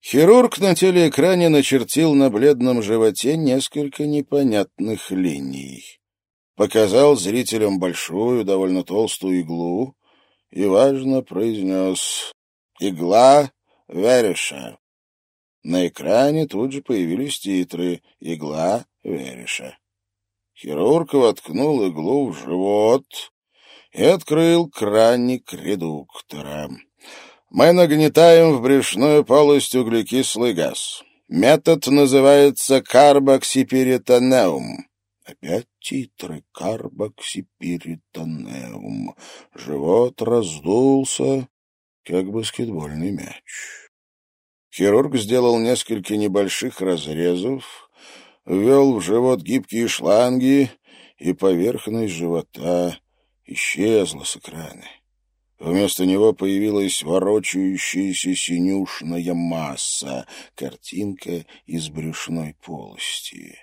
Хирург на телеэкране начертил на бледном животе несколько непонятных линий. Показал зрителям большую, довольно толстую иглу и, важно, произнес «Игла Вереша». На экране тут же появились титры «Игла Вереша». Хирург воткнул иглу в живот и открыл краник редуктора. Мы нагнетаем в брюшную полость углекислый газ. Метод называется карбоксиперитонеум. Опять титры карбоксиперитонеум. Живот раздулся, как баскетбольный мяч. Хирург сделал несколько небольших разрезов, ввел в живот гибкие шланги, и поверхность живота исчезла с экрана. Вместо него появилась ворочающаяся синюшная масса, картинка из брюшной полости.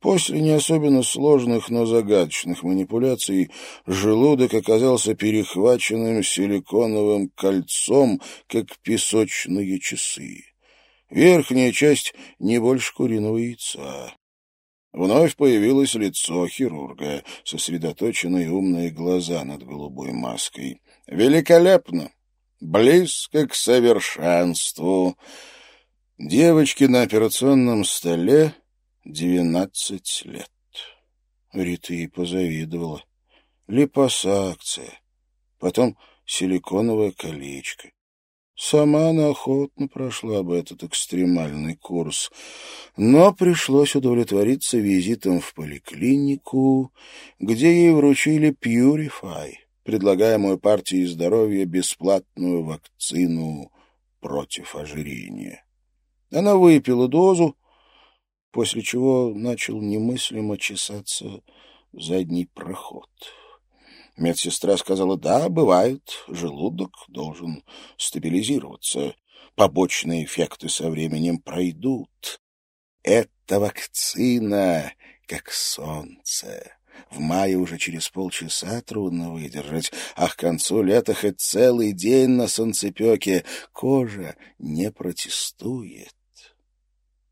После не особенно сложных, но загадочных манипуляций желудок оказался перехваченным силиконовым кольцом, как песочные часы. Верхняя часть не больше куриного яйца. Вновь появилось лицо хирурга, сосредоточенные умные глаза над голубой маской. Великолепно! Близко к совершенству. Девочке на операционном столе двенадцать лет. Рита ей позавидовала. Липосакция, потом силиконовое колечко. Сама она охотно прошла бы этот экстремальный курс, но пришлось удовлетвориться визитом в поликлинику, где ей вручили Purify предлагаемую партией здоровья бесплатную вакцину против ожирения. Она выпила дозу, после чего начал немыслимо чесаться задний проход. Медсестра сказала, да, бывает, желудок должен стабилизироваться, побочные эффекты со временем пройдут. Это вакцина, как солнце. В мае уже через полчаса трудно выдержать, а к концу лета хоть целый день на солнцепеке кожа не протестует.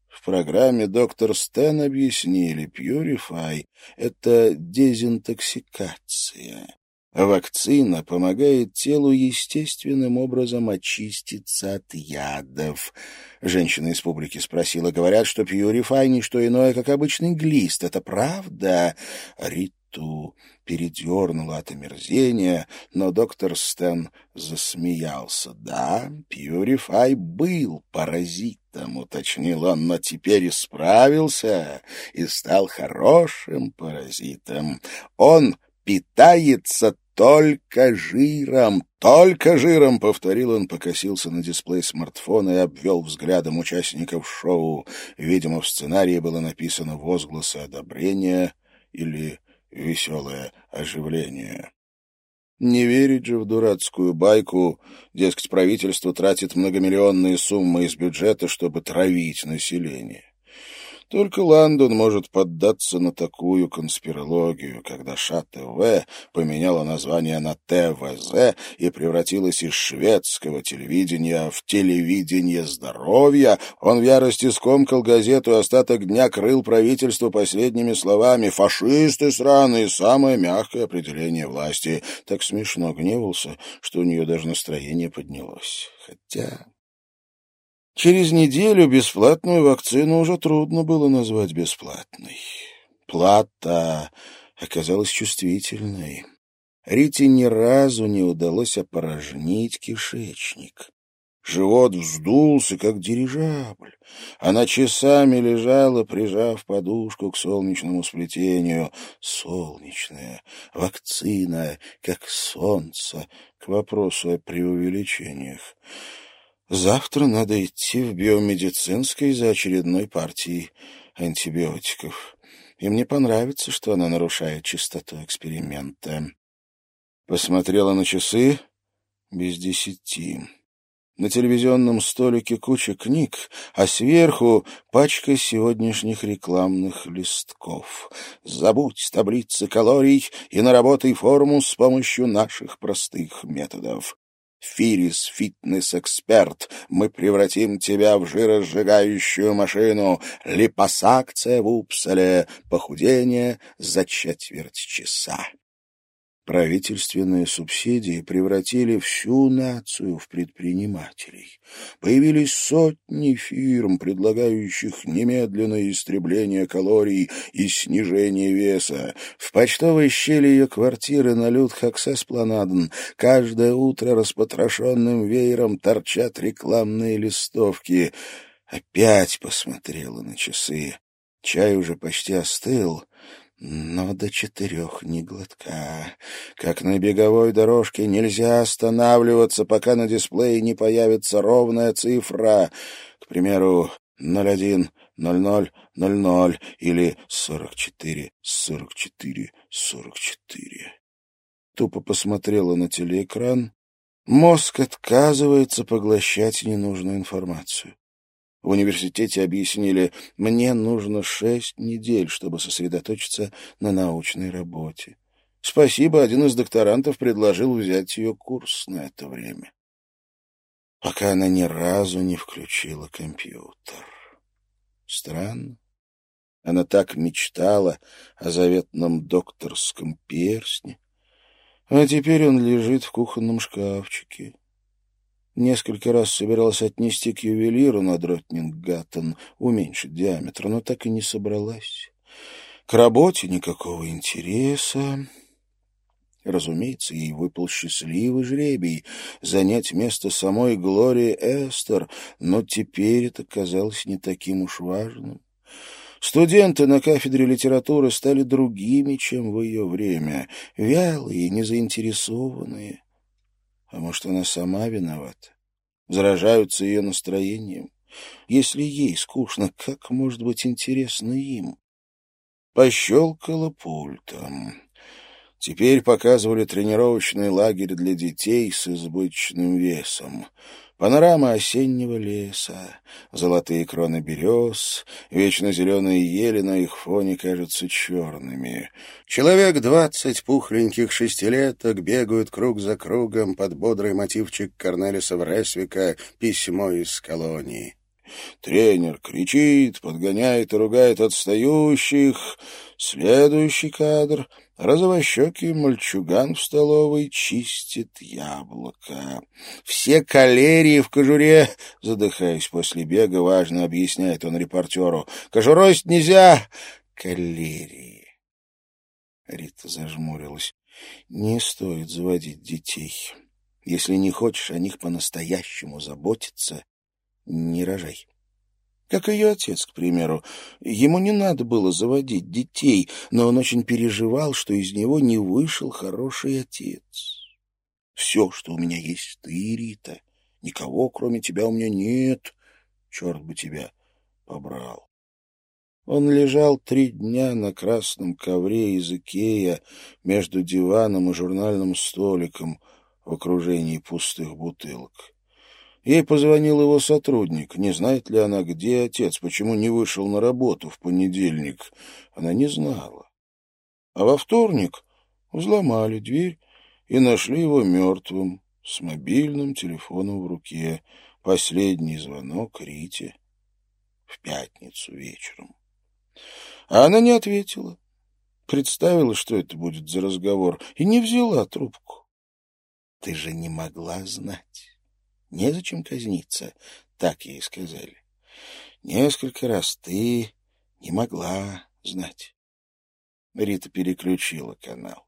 В программе доктор Стэн объяснили, Purify — это дезинтоксикация. Вакцина помогает телу естественным образом очиститься от ядов. Женщина из публики спросила, говорят, что Пьюрифай — не что иное, как обычный глист. Это правда? Риту передернула от омерзения, но доктор Стэн засмеялся. Да, Пьюрифай был паразитом, уточнил он, но теперь исправился и стал хорошим паразитом. Он питается только жиром, только жиром, — повторил он, покосился на дисплей смартфона и обвел взглядом участников шоу. Видимо, в сценарии было написано возгласы одобрения или веселое оживление. Не верить же в дурацкую байку, дескать, правительство тратит многомиллионные суммы из бюджета, чтобы травить население. Только Лондон может поддаться на такую конспирологию, когда ШАТВ поменяла название на ТВЗ и превратилась из шведского телевидения в телевидение здоровья. Он в ярости скомкал газету и остаток дня крыл правительство последними словами «фашисты сраные» — самое мягкое определение власти. Так смешно гневался, что у нее даже настроение поднялось. Хотя... Через неделю бесплатную вакцину уже трудно было назвать бесплатной. Плата оказалась чувствительной. Рите ни разу не удалось опорожнить кишечник. Живот вздулся, как дирижабль. Она часами лежала, прижав подушку к солнечному сплетению. Солнечная, вакцина, как солнце, к вопросу о преувеличениях. Завтра надо идти в биомедицинской за очередной партией антибиотиков. Им не понравится, что она нарушает чистоту эксперимента. Посмотрела на часы без десяти. На телевизионном столике куча книг, а сверху пачка сегодняшних рекламных листков. Забудь таблицы калорий и наработай форму с помощью наших простых методов. Фирис — фитнес-эксперт. Мы превратим тебя в жиросжигающую машину. Липосакция в Упсале. Похудение за четверть часа. Правительственные субсидии превратили всю нацию в предпринимателей. Появились сотни фирм, предлагающих немедленное истребление калорий и снижение веса. В почтовой щели ее квартиры на Людхаксеспланаден каждое утро распотрошенным веером торчат рекламные листовки. Опять посмотрела на часы. Чай уже почти остыл, но до четырех ни глотка. Как на беговой дорожке нельзя останавливаться, пока на дисплее не появится ровная цифра. К примеру, 01, 00, 00 или 44, 44, 44. Тупо посмотрела на телеэкран. Мозг отказывается поглощать ненужную информацию. В университете объяснили, мне нужно шесть недель, чтобы сосредоточиться на научной работе. Спасибо, один из докторантов предложил взять ее курс на это время. Пока она ни разу не включила компьютер. Странно. Она так мечтала о заветном докторском перстне, а теперь он лежит в кухонном шкафчике. Несколько раз собиралась отнести к ювелиру на Дротнингаттен, уменьшить диаметр, но так и не собралась. К работе никакого интереса. Разумеется, ей выпал счастливый жребий занять место самой Глории Эстер, но теперь это казалось не таким уж важным. Студенты на кафедре литературы стали другими, чем в ее время, вялые, незаинтересованные. А может, она сама виновата? Заражаются ее настроением. Если ей скучно, как может быть интересно им? Пощелкала пультом. Теперь показывали тренировочный лагерь для детей с избыточным весом. Панорама осеннего леса, золотые кроны берез, вечно зеленые ели на их фоне кажутся черными. Человек двадцать пухленьких шестилеток бегают круг за кругом под бодрый мотивчик Корнелиса Вресвика «Письмо из колонии». Тренер кричит, подгоняет и ругает отстающих. Следующий кадр — Розовощекий мальчуган в столовой чистит яблоко. «Все калерии в кожуре!» — задыхаясь после бега, важно объясняет он репортеру. «Кожурой нельзя!» «Калерии!» Рита зажмурилась. «Не стоит заводить детей. Если не хочешь о них по-настоящему заботиться, не рожай». Как ее отец, к примеру. Ему не надо было заводить детей, но он очень переживал, что из него не вышел хороший отец. Все, что у меня есть, ты, Рита. Никого, кроме тебя, у меня нет. Черт бы тебя побрал. Он лежал три дня на красном ковре из Икея между диваном и журнальным столиком в окружении пустых бутылок. Ей позвонил его сотрудник. Не знает ли она, где отец, почему не вышел на работу в понедельник. Она не знала. А во вторник взломали дверь и нашли его мертвым, с мобильным телефоном в руке. Последний звонок Рите в пятницу вечером. А она не ответила. Представила, что это будет за разговор, и не взяла трубку. Ты же не могла знать. Незачем казниться, так ей сказали. Несколько раз ты не могла знать. Рита переключила канал.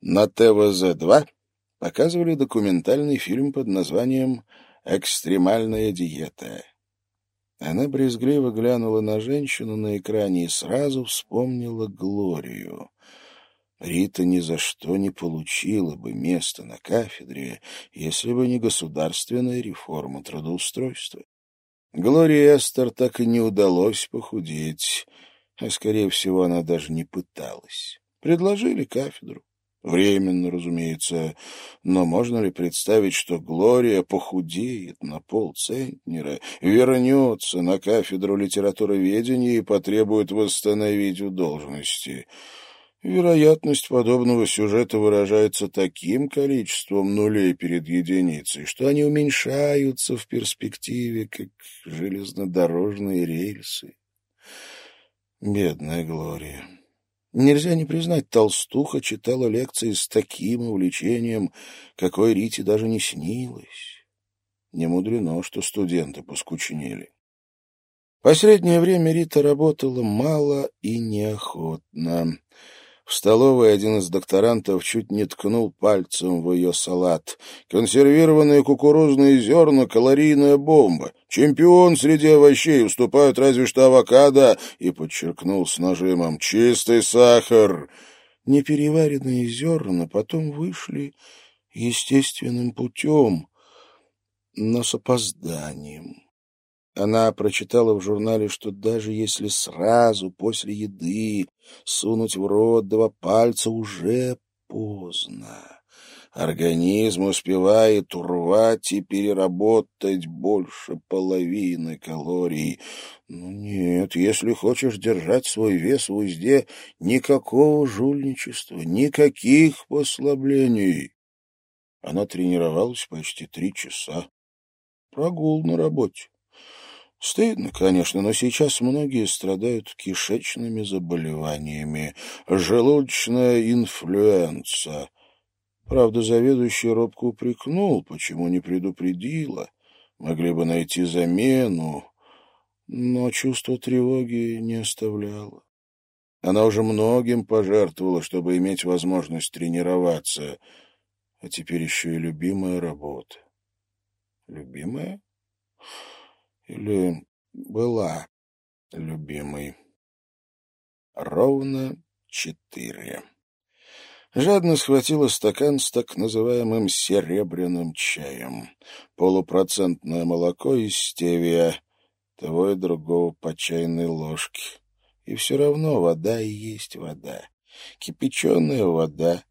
На ТВЗ-2 показывали документальный фильм под названием «Экстремальная диета». Она брезгливо глянула на женщину на экране и сразу вспомнила Глорию. Рита ни за что не получила бы место на кафедре, если бы не государственная реформа трудоустройства. Глории Эстер так и не удалось похудеть, а, скорее всего, она даже не пыталась. Предложили кафедру. Временно, разумеется, но можно ли представить, что Глория похудеет на полцентнера, вернется на кафедру литературоведения и потребует восстановить в должности? Вероятность подобного сюжета выражается таким количеством нулей перед единицей, что они уменьшаются в перспективе, как железнодорожные рельсы. Бедная Глория. Нельзя не признать, толстуха читала лекции с таким увлечением, какой Рите даже не снилось. Не мудрено, что студенты поскучнели. Последнее время Рита работала мало и неохотно. В столовой один из докторантов чуть не ткнул пальцем в ее салат. Консервированные кукурузные зерна — калорийная бомба. Чемпион среди овощей уступают разве что авокадо. И подчеркнул с нажимом «чистый сахар». Непереваренные зерна потом вышли естественным путем, но с опозданием. Она прочитала в журнале, что даже если сразу после еды сунуть в рот два пальца, уже поздно. Организм успевает урвать и переработать больше половины калорий. Ну нет, если хочешь держать свой вес в узде, никакого жульничества, никаких послаблений. Она тренировалась почти три часа. Прогул на работе. Стыдно, конечно, но сейчас многие страдают кишечными заболеваниями, желудочная инфлюенса. Правда, заведующий робко упрекнул, почему не предупредила. Могли бы найти замену, но чувство тревоги не оставляло. Она уже многим пожертвовала, чтобы иметь возможность тренироваться, а теперь еще и любимая работа. Любимая? Или была любимой. Ровно четыре. Жадно схватила стакан с так называемым серебряным чаем. Полупроцентное молоко из стевия, того и другого по чайной ложке. И все равно вода и есть вода. Кипяченая вода.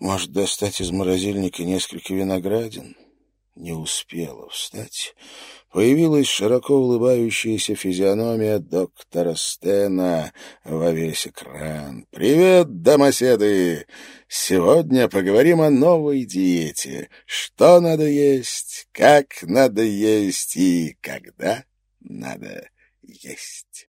Может достать из морозильника несколько виноградин? Не успела встать появилась широко улыбающаяся физиономия доктора Стена во весь экран. «Привет, домоседы! Сегодня поговорим о новой диете. Что надо есть, как надо есть и когда надо есть».